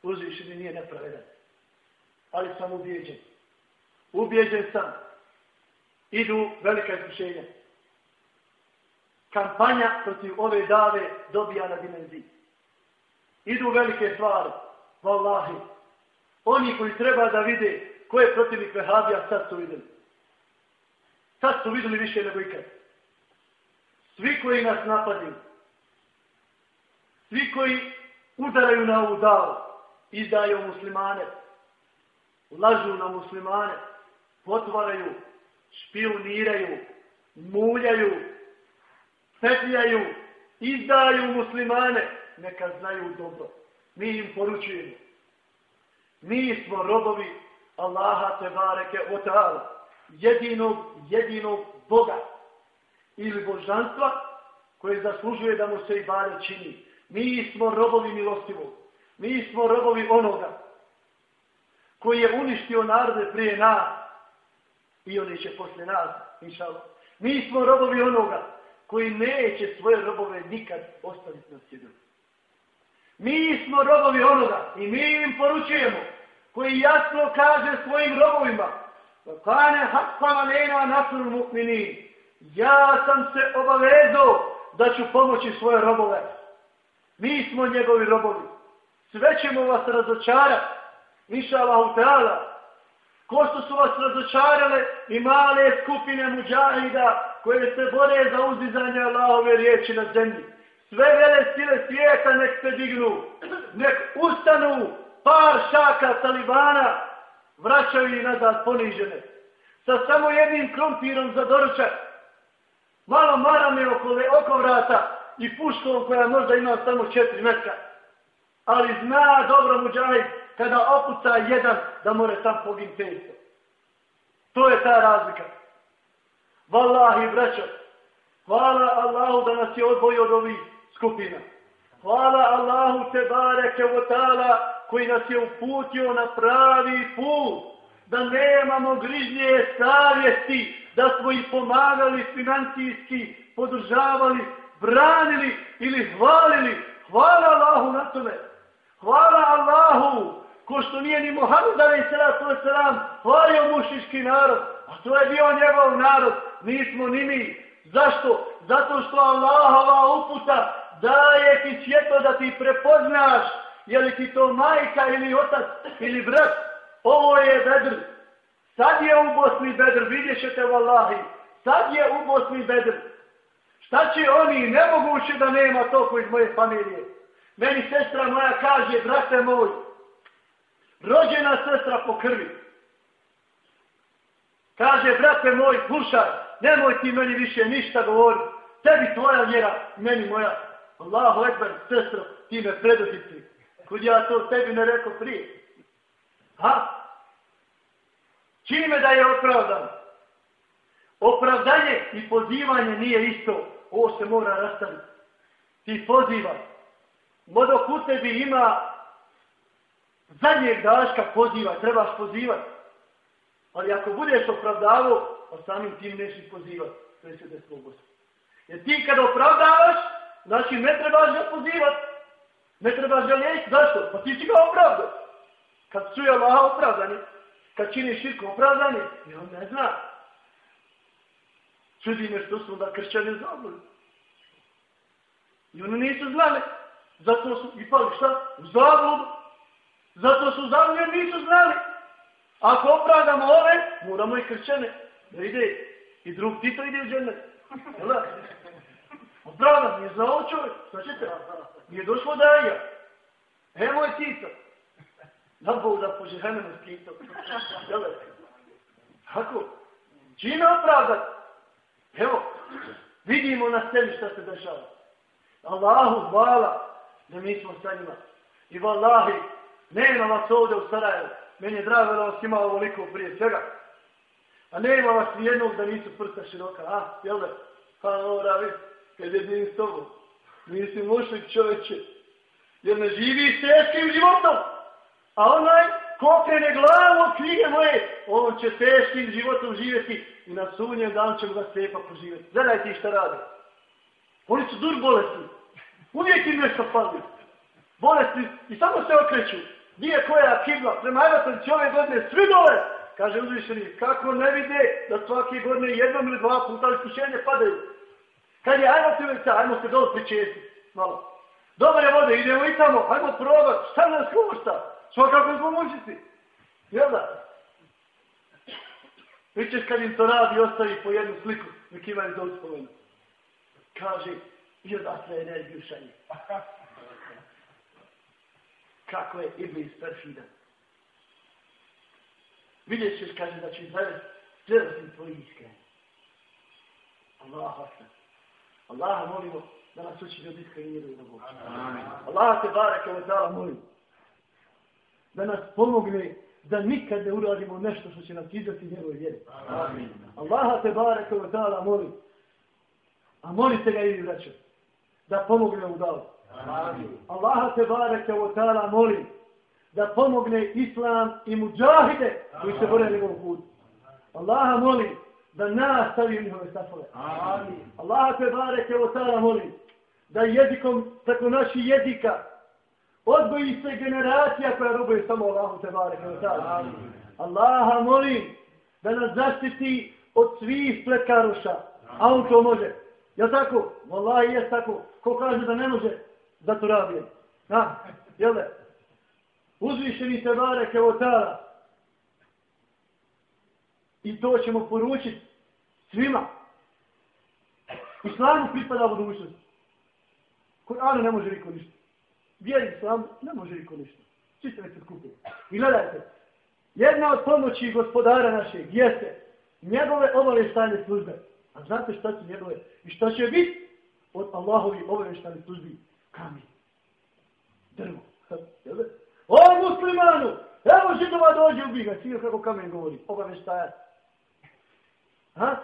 Uzvišeni nije nepravedan. Ali sam ubijeđen. Ubijeđen sam. Idu velika iskušenja. Kampanja protiv ove dave dobija na dimenziji. Idu velike stvari. Wallahi. Oni koji treba da vide ko je protivnik Vehabija, sad su videli. Sad su videli više nego ikad. Svi koji nas napadaju, svi koji udaraju na ovu davu, izdaju muslimane, lažu na muslimane, potvaraju, špioniraju, muljaju, petljaju, izdaju muslimane, neka znaju dobro. Mi im poručujemo. Mi smo robovi Allaha te bareke o ta'ala, jedinog, jedinog Boga ili božanstva koje zaslužuje da mu se i bare čini. Mi smo robovi milostivog. Mi smo robovi onoga koji je uništio narode prije nas i oni će posle nas, inšalo. Mi smo robovi onoga koji neće svoje robove nikad ostaviti na sjedu. Mi smo robovi onoga i mi im poručujemo koji jasno kaže svojim robovima Kane hakvama alejna nasrul mu'minin. Ja sam se obavezao da ću pomoći svoje robove. Mi smo njegovi robovi. Sve ćemo vas razočarati. Miša Allahu Teala. Ko što su vas razočarale i male skupine muđahida koje se bore za uzizanje Allahove riječi na zemlji. Sve vele sile svijeta nek se dignu. Nek ustanu par šaka talibana vraćaju i nazad ponižene. Sa samo jednim krompirom za doručak. Malo marame oko, oko vrata i puškom koja možda ima samo četiri metra. Ali zna dobro muđaj kada opuca jedan da more sam pogin pesto. To je ta razlika. Wallahi, braćo, hvala Allahu da nas je odvojio od ovih skupina. Hvala Allahu te bareke u tala koji nas je uputio na pravi put, da nemamo grižnje savjesti, da smo ih pomagali financijski, podržavali, branili ili hvalili. Hvala Allahu na tome. Hvala Allahu, ko što nije ni Muhammed Ali Salatu Veselam hvalio mušiški narod, a to je bio njegov narod, nismo ni mi. Zašto? Zato što Allahova uputa daje ti svjetlo da ti prepoznaš je li ti to majka ili otac ili brat, ovo je Bedr. Sad je u Bosni Bedr, vidjet ćete vallahi. Sad je u Bosni Bedr. Šta će oni, nemoguće da nema toliko iz moje familije. Meni sestra moja kaže, brate moj, rođena sestra po krvi. Kaže, brate moj, slušaj, nemoj ti meni više ništa govoriti. Tebi tvoja vjera, meni moja. Allahu ekber, sestro, ti me predođici. Kud ja to tebi ne rekao prije. Ha? Čime da je opravdan? Opravdanje i pozivanje nije isto. Ovo se mora rastaviti. Ti poziva. Modok u tebi ima zadnjeg daška poziva. Trebaš pozivati. Ali ako budeš opravdavo, a samim tim nećeš pozivati. To je sve desilo je Jer ti kada opravdavaš, znači ne trebaš ga pozivati. Ne trebaš ga liječiti. Zašto? Pa ti si ga opravdao. Kad čuje Allah opravdani, kad čini širko opravdani, i on ne zna. Čudi me što su onda kršćani zabili. I oni nisu znali. Zato su ipali šta? U zabludu. Zato su zabili nisu znali. Ako opravdamo ove, moramo i kršćane. Da ide i drug Tito ide u džennet. Jel' Opravdan, nije znao čovjek. Šta ćete? Nije došlo da je. Evo je Tito. Na Bog da po žehemenu Tito. Jel' Tako. Čime opravdati? Evo, vidimo na sebi šta se dešava. Allahu hvala da mi smo sa njima. I vallahi, nema vas ovdje u Sarajevu. Meni je drago da vas ima ovoliko prije svega. A nema vas nijednog da nisu prsta široka. A, jel da? Pa mora kad je din s tobom. Nisi mušlik čoveče. Jer ne živi s teškim životom. A onaj ko krene glavu od knjige moje, on će teškim životom živjeti i na sunjem dan će ga stepa poživjeti. Zadaj ti šta radi. Oni su dur bolesti. Uvijek im nešto padne. Bolesti i samo se okreću. Nije koja kibla. Prema Evatovići ove godine svi dole. Kaže uzvišeni, kako ne vide da svake godine jednom ili dva puta iskušenje padaju. Kad je ajmo se ulica, ajmo se dole pričeti, Malo. Dobre je vode, idemo i tamo, ajmo probat. Šta nas košta? Svakako smo mučiti. Jel da? Vićeš kad im to radi, ostavi po jednu sliku, nek imaju za uspomenu. Kaže, i odatle energiju šalje. Kako je Iblis perfidan. Vidjet ćeš, kaže, da će zavesti sve osim tvoji iskreni. Allah hasna. Allah molimo da nas uči od iskreni i na Bogu. Allah te bareke wa ta'ala molimo da nas pomogne da nikad ne uradimo nešto što će nas izdati njegove vjere. Amin. Allaha te bareke wa ta'ala molim. A molite ga i vraća. Da pomogne u davu. Amin. Allaha te bareke wa ta'ala molim. Da pomogne islam i muđahide koji se bore njegovom putu. Allaha molim da nas stavi u njihove safove. Amin. Allaha te bareke wa ta'ala molim. Da jezikom, tako naši jezika, odgoji se generacija koja robuje samo Allahu te bareke ve taala. Allaha molim da nas zaštiti od svih plekaruša. A on to može. Ja tako? Wallahi je tako. Ko kaže da ne može, da to radi. Ha? Jel da? Uzvišeni te bareke ve taala. I to ćemo poručiti svima. Islamu pripada budućnost. Kur'anu ne može niko ništa vjeri islamu ne može niko ništa. Svi se već skupili. I gledajte, jedna od pomoći gospodara našeg jeste njegove obavještajne službe. A znate šta su njegove? I šta će biti od Allahovi obavještajne službi? Kamen. Drvo. O muslimanu! Evo židova dođe ubi ga. Sviđa kako kamen govori. Obavještajac. Ha?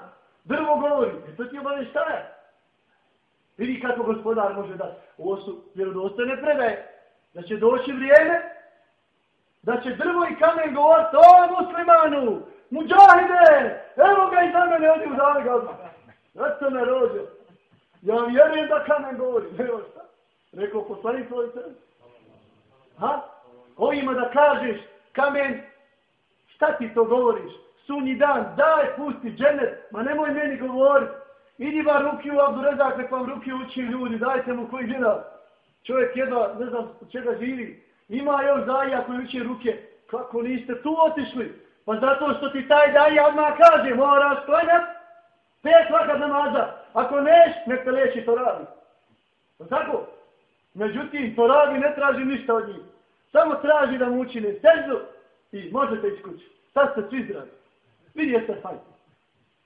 Drvo govori. E to ti obaveštajac. Vidi kako gospodar može da ovo su vjerodostojne predaje. Da će doći vrijeme da će drvo i kamen govoriti o muslimanu, muđahide, evo ga i za mene odi u dane ga odmah. Zato me rođo. Ja vjerujem da kamen govori. Evo šta? Rekao poslani svoj sred. Ha? Ovima da kažeš kamen, šta ti to govoriš? Sunji dan, daj, pusti, dženet, ma nemoj meni govoriti. Idi bar ruki u Abdurezak, nek vam ruki uči ljudi, dajte mu koji gleda. Čovjek jedva, ne znam čega živi. Ima još daja koji uči ruke. Kako niste tu otišli? Pa zato što ti taj daja odmah kaže, moraš klanjat pet vakat namaza. Ako neš, nek te leči to radi. Pa tako? Međutim, to radi ne traži ništa od njih. Samo traži da mu učine seždu i možete ići kući. Sad ste svi zdravi. Vidi jeste fajn. A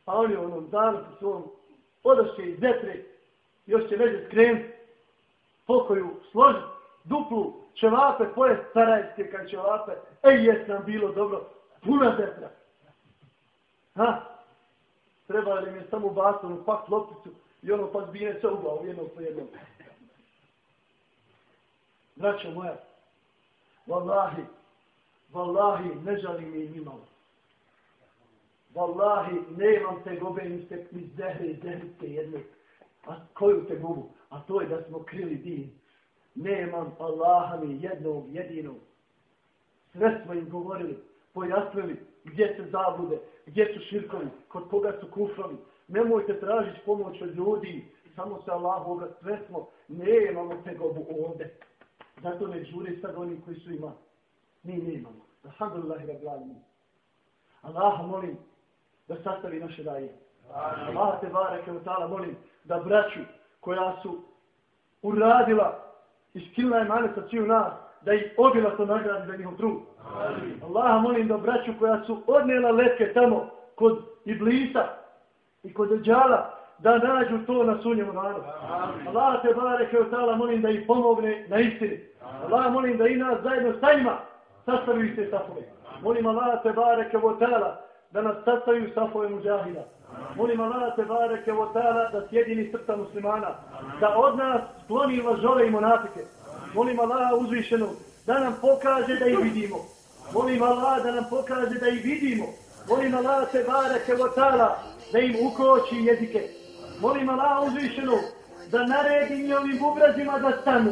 pa je u onom danu po svom odašće iz zetre, još će veće skren, pokoju složi, duplu čevape, poje sarajske kad čevape, ej jes nam bilo dobro, puna zetra. Ha? Treba li mi je samo baciti pak lopticu i ono pak bine se u glavu jednom po jednom. Braćo moja, vallahi, vallahi, ne žalim mi nimalo. Wallahi, nemam te gobe ni ste iz zehre i zehrice jedne. A koju te gubu? A to je da smo krili din. Nemam Allaha mi jednog, jedinog. Sve smo im govorili, pojasnili gdje se zabude, gdje su širkovi, kod koga su kufrovi. Nemojte tražiti pomoć od ljudi, samo se Allahu obrat, sve smo, nemamo te gobu ovde. Zato ne žuri sad oni koji su ima. Mi nemamo. Alhamdulillah, rabbi alamin. Allah molim, da sastavi naše daje. Allah te bareke utala molim da braću koja su uradila iz kilna je maneca čiju nas, da ih obila to nagradi za njihov trud. Allah molim da braću koja su odnijela letke tamo kod Iblisa i kod Eđala, da nađu to na sunjemu narodu. Allah te bareke utala molim da ih pomogne na istini. Allah molim da i nas zajedno sa njima sastavi iste safove. Molim Allah te bareke utala da nas sastaju safove muđahida. Molim Allah te bareke o ta'ala da sjedini srca muslimana, da od nas skloni lažove i monatike. Molim Allah uzvišenu da nam pokaže da ih vidimo. Molim Allah da nam pokaže da ih vidimo. Molim Allah te bareke o ta'ala da im ukoči jezike. Molim Allah uzvišenu da naredi njihovim bubrazima da stanu.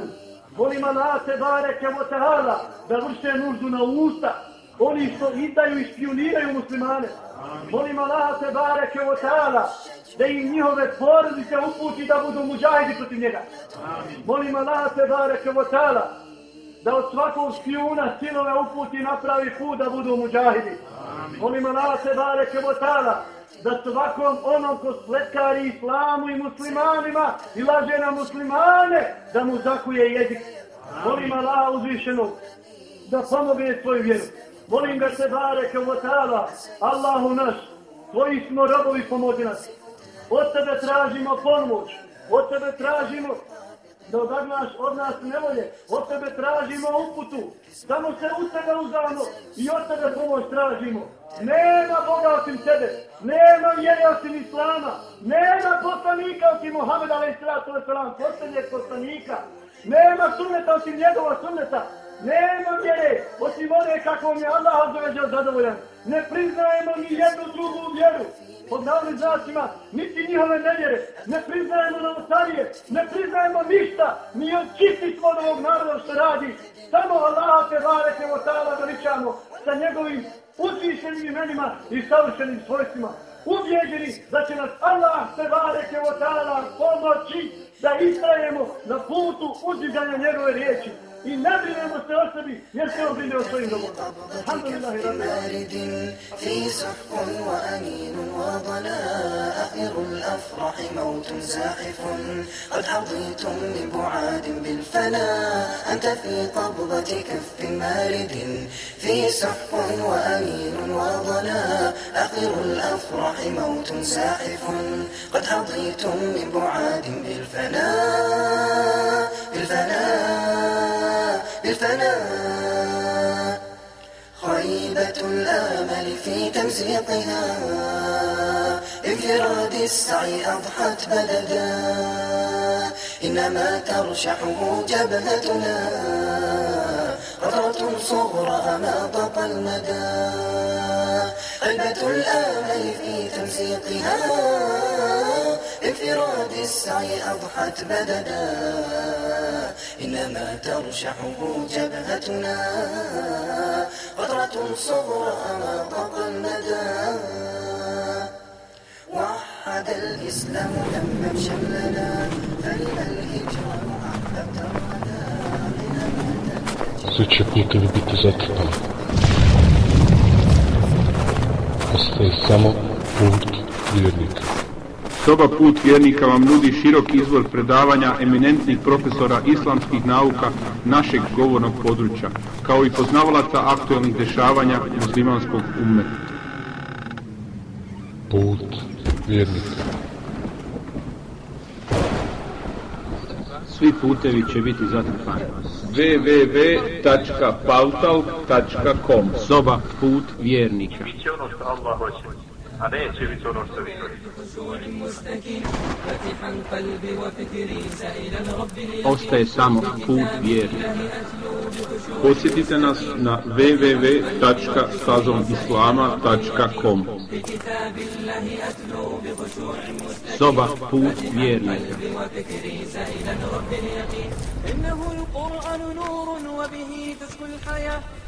Molim Allah te bareke o ta'ala da vrše nuždu na usta oni što izdaju i špioniraju muslimane. Molim Allah te bareke o ta'ala da im njihove porodice uputi da budu muđahidi protiv njega. Molim Allah te bareke o ta'ala da od svakog špijuna sinove uputi napravi put da budu muđahidi. Molim Allah te bareke o ta'ala da svakom onom ko sletkari islamu i muslimanima i laže na muslimane da mu zakuje jezik. Molim Allah uzvišenog da pomogne svoju vjeru. Molim ga se bare kao ta'ala, Allahu naš, tvoji smo robovi pomođi nas. Od tebe tražimo pomoć, od tebe tražimo da odagnaš od nas nevolje, od tebe tražimo uputu, samo se u tebe uzamo i od tebe pomoć tražimo. Nema Boga osim tebe, nema vjere osim Islama, nema poslanika osim Mohameda, ali i sratu wasalam, posljednjeg poslanika, nema sunneta osim njegova sunneta, Nema vjere, osim one kako mi je Allah azzavečal zadovoljan. Ne priznajemo ni jednu drugu vjeru. Pod navnim znacima, niti njihove nevjere. Ne priznajemo novotarije. Ne priznajemo ništa. Mi od smo od ovog naroda što radi. Samo Allah te vareke o tala veličamo sa njegovim uzvišenim imenima i savršenim svojstvima. Ubjeđeni da će nas Allah te vareke o tala pomoći da istajemo na putu uzdiganja njegove riječi. I ne brinemo se o sebi, jer se brine o svojim rabbi. في سحق وأمين وضلاء أخر الأفراح موت زاحف. قد حظيتم ببعاد بالفناء. أنت في قبضة كف مارد. في سحق وأمين وضلاء أخر الأفراح موت زاحف. قد حظيتم ببعاد بالفناء. بالفناء. بالفناء خيبة الآمل في تمزيقها. انفراد السعي أضحت بلدا. إنما ترشحه جبهتنا. قطرة صغرى ما ضاق المدى. خيبة الآمل في تمزيقها. الفراد السعي أضحت بددا إنما ترشحه جبهتنا قطرة صغرى أضاق المدى وحد الإسلام لما شملنا فللهجرة معقد الردى Зачекнути ви бите затворно. Остави само пункт вірника. Soba Put vjernika vam nudi širok izvor predavanja eminentnih profesora islamskih nauka našeg govornog područja, kao i poznavalaca aktualnih dešavanja muslimanskog ummeta. Put vjernika. Svi putevi će biti zatrpani. www.pautal.com Soba Put vjernika. Biće ono što Allah hoće, a neće biti ono što vi hoćete. Ostaje samo put vjernika. Posjetite nas na www.stazomislama.com Soba Put vjernika. إنه القرآن نور وبه تسكو الحياة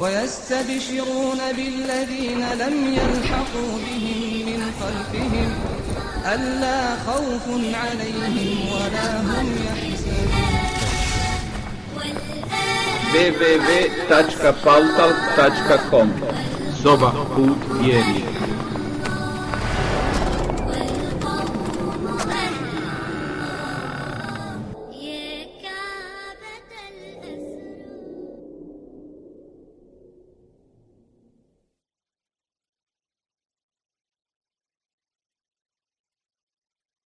ويستبشرون بالذين لم يلحقوا بهم من خلفهم ألا خوف عليهم ولا هم يحزنون www.pautal.com Soba Put vjernika.